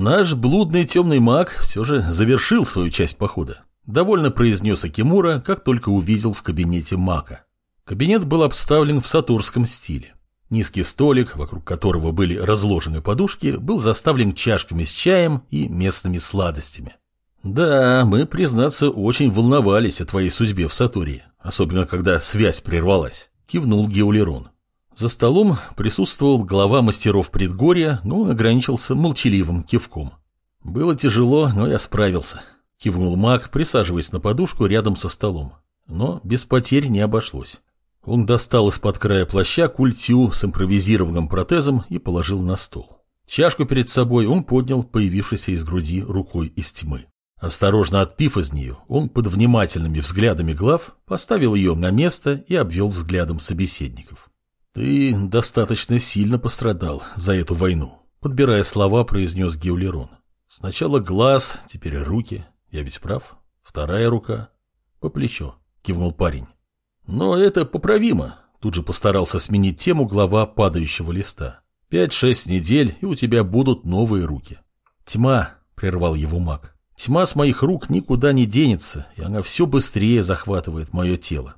Наш блудный темный маг все же завершил свою часть похода. Довольно произнес Акимура, как только увидел в кабинете мака. Кабинет был обставлен в сатурском стиле. Низкий столик, вокруг которого были разложены подушки, был заставлен чашками с чаем и местными сладостями. «Да, мы, признаться, очень волновались о твоей судьбе в Сатурии, особенно когда связь прервалась», — кивнул Геулерон. За столом присутствовал глава мастеров предгорья, но ограничился молчаливым кивком. «Было тяжело, но я справился», — кивнул маг, присаживаясь на подушку рядом со столом. Но без потерь не обошлось. Он достал из-под края плаща культю с импровизированным протезом и положил на стол. Чашку перед собой он поднял появившейся из груди рукой из тьмы. Осторожно отпив из нее, он под внимательными взглядами глав поставил ее на место и обвел взглядом собеседников. «Ты достаточно сильно пострадал за эту войну», — подбирая слова, произнес Геулерон. «Сначала глаз, теперь руки. Я ведь прав? Вторая рука. По плечо», — кивнул парень. «Но это поправимо», — тут же постарался сменить тему глава падающего листа. «Пять-шесть недель, и у тебя будут новые руки». «Тьма», — прервал его маг. «Тьма с моих рук никуда не денется, и она все быстрее захватывает мое тело.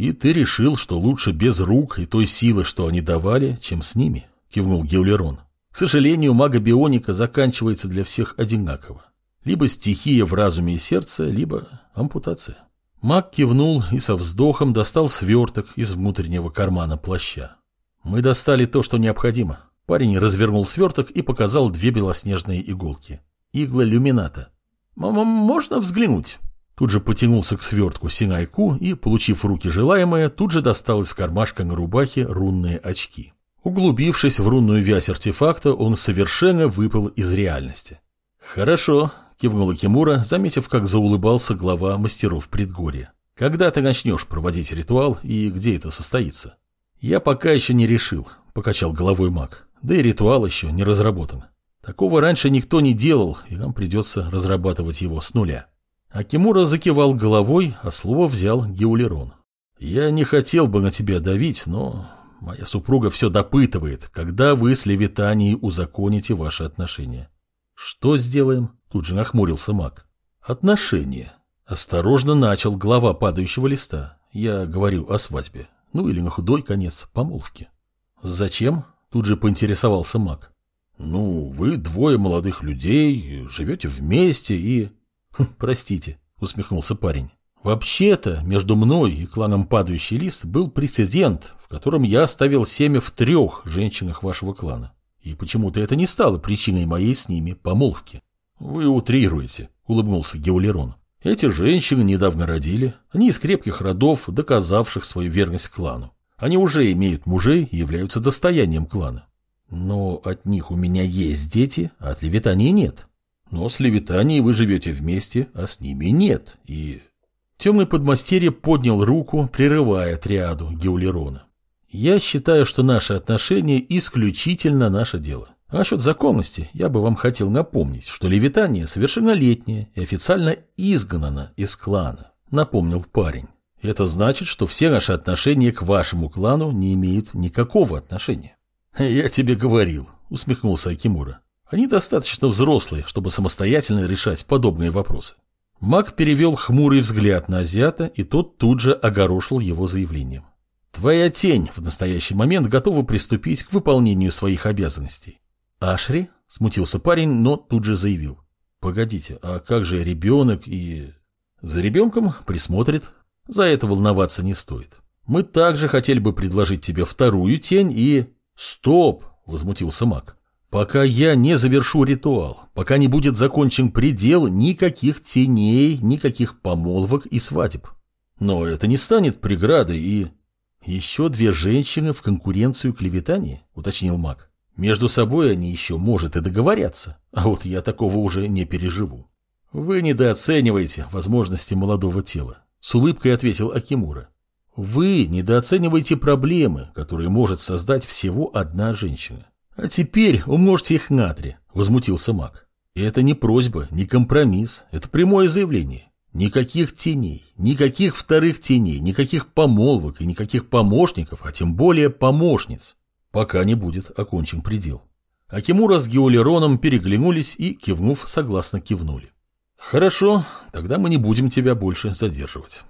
«И ты решил, что лучше без рук и той силы, что они давали, чем с ними?» — кивнул Геулерон. «К сожалению, мага-бионика заканчивается для всех одинаково. Либо стихия в разуме и сердце, либо ампутация». Маг кивнул и со вздохом достал сверток из внутреннего кармана плаща. «Мы достали то, что необходимо». Парень развернул сверток и показал две белоснежные иголки. Игла люмината. «Можно взглянуть?» Тут же потянулся к свертку Синайку и, получив в руки желаемое, тут же достал из кармашка на рубахе рунные очки. Углубившись в рунную вязь артефакта, он совершенно выпал из реальности. «Хорошо», — кивнула Кимура, заметив, как заулыбался глава мастеров предгорья. «Когда ты начнешь проводить ритуал и где это состоится?» «Я пока еще не решил», — покачал головой маг. «Да и ритуал еще не разработан. Такого раньше никто не делал, и нам придется разрабатывать его с нуля». Акимура закивал головой, а слово взял Геулерон. «Я не хотел бы на тебя давить, но моя супруга все допытывает, когда вы с Левитанией узаконите ваши отношения». «Что сделаем?» – тут же нахмурился маг. «Отношения». Осторожно начал глава падающего листа. Я говорю о свадьбе. Ну или на худой конец помолвки. «Зачем?» – тут же поинтересовался маг. «Ну, вы двое молодых людей, живете вместе и...» Хм, «Простите», — усмехнулся парень. «Вообще-то между мной и кланом Падающий Лист был прецедент, в котором я оставил семя в трех женщинах вашего клана. И почему-то это не стало причиной моей с ними помолвки». «Вы утрируете», — улыбнулся Геулерон. «Эти женщины недавно родили. Они из крепких родов, доказавших свою верность клану. Они уже имеют мужей и являются достоянием клана. Но от них у меня есть дети, а от Левитании нет. Но с Левитанией вы живете вместе, а с ними нет. И... Темный подмастерье поднял руку, прерывая триаду Геулерона. Я считаю, что наши отношения исключительно наше дело. А насчет законности я бы вам хотел напомнить, что Левитания совершеннолетняя и официально изгнана из клана, напомнил парень. Это значит, что все наши отношения к вашему клану не имеют никакого отношения. Я тебе говорил, усмехнулся Акимура. Они достаточно взрослые, чтобы самостоятельно решать подобные вопросы. Маг перевел хмурый взгляд на азиата, и тот тут же огорошил его заявлением. «Твоя тень в настоящий момент готова приступить к выполнению своих обязанностей». «Ашри?» – смутился парень, но тут же заявил. «Погодите, а как же ребенок и...» «За ребенком присмотрит. За это волноваться не стоит. Мы также хотели бы предложить тебе вторую тень и...» «Стоп!» – возмутился маг. Пока я не завершу ритуал, пока не будет закончен предел, никаких теней, никаких помолвок и свадеб. Но это не станет преградой и... Еще две женщины в конкуренцию клеветания, уточнил маг. Между собой они еще, может, и договорятся, а вот я такого уже не переживу. Вы недооцениваете возможности молодого тела, с улыбкой ответил Акимура. Вы недооцениваете проблемы, которые может создать всего одна женщина. «А теперь умножьте их на три», — возмутился маг. И это не просьба, не компромисс, это прямое заявление. Никаких теней, никаких вторых теней, никаких помолвок и никаких помощников, а тем более помощниц, пока не будет окончен предел. Акимура с Геолероном переглянулись и, кивнув, согласно кивнули. «Хорошо, тогда мы не будем тебя больше задерживать».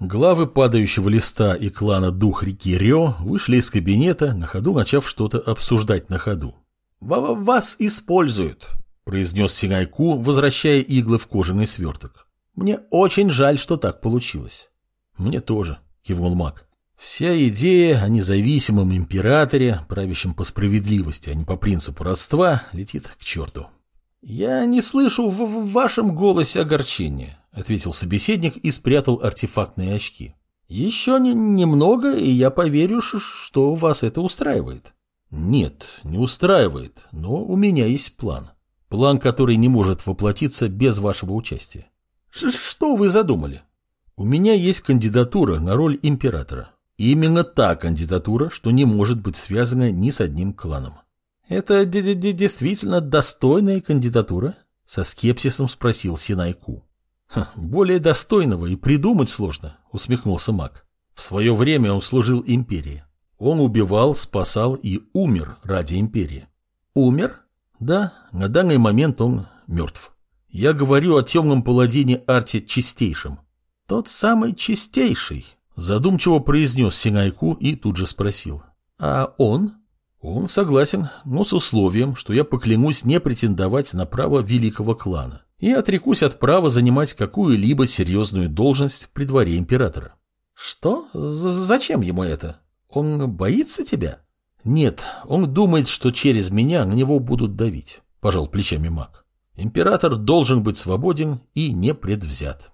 Главы падающего листа и клана Дух реки Рё вышли из кабинета, на ходу начав что-то обсуждать на ходу. «Вас используют», — произнес Синайку, возвращая иглы в кожаный сверток. «Мне очень жаль, что так получилось». «Мне тоже», — кивнул маг. «Вся идея о независимом императоре, правящем по справедливости, а не по принципу родства, летит к черту». «Я не слышу в, в вашем голосе огорчения», — ответил собеседник и спрятал артефактные очки. «Еще не, немного, и я поверю, что вас это устраивает». «Нет, не устраивает, но у меня есть план. План, который не может воплотиться без вашего участия». «Что вы задумали?» «У меня есть кандидатура на роль императора. Именно та кандидатура, что не может быть связана ни с одним кланом». «Это действительно достойная кандидатура?» — со скепсисом спросил Синайку. «Более достойного и придумать сложно», — усмехнулся маг. «В свое время он служил империи. Он убивал, спасал и умер ради империи». «Умер?» «Да, на данный момент он мертв. Я говорю о темном паладине Арте Чистейшем». «Тот самый Чистейший», — задумчиво произнес Синайку и тут же спросил. «А он?» Он согласен, но с условием, что я поклянусь не претендовать на право великого клана и отрекусь от права занимать какую-либо серьезную должность при дворе императора. Что? З Зачем ему это? Он боится тебя? Нет, он думает, что через меня на него будут давить, пожал плечами маг. Император должен быть свободен и не предвзят.